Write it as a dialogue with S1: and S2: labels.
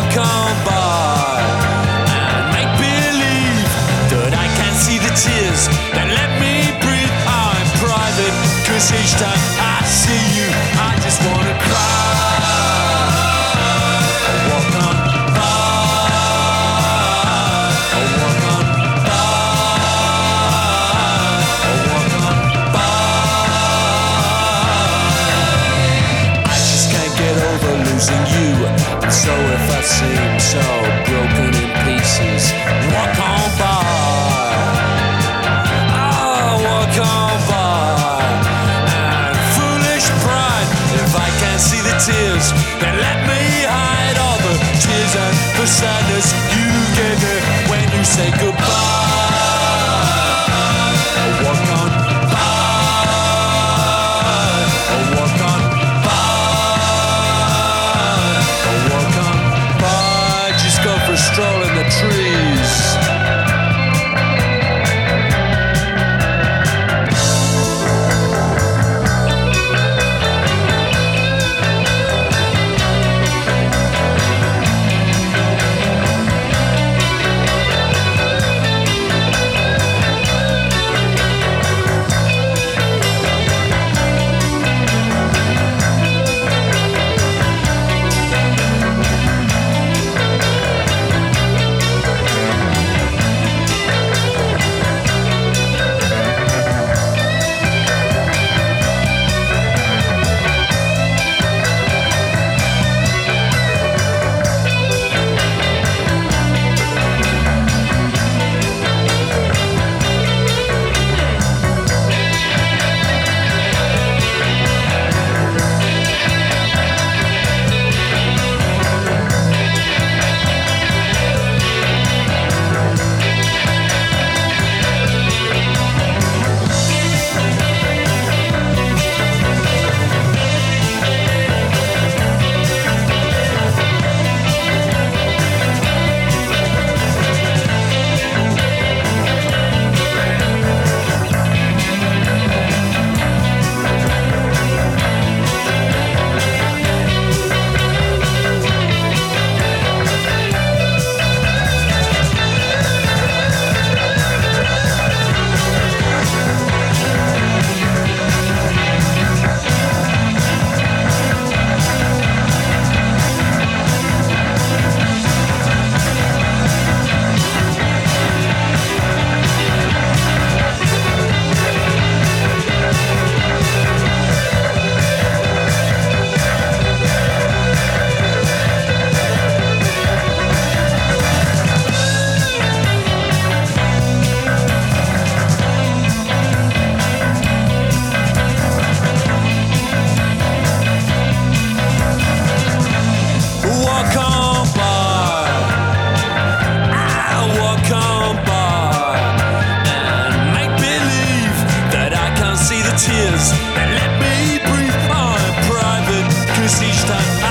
S1: Walk by, and make believe that I can see the tears let me breathe. I'm private, cause each time I see you, I just wanna cry. You. And so if I seem so broken in pieces, walk on by. Oh, walk on by. And foolish pride, if I can't see the tears, then let me hide all the tears and the sadness you give me when you say goodbye. that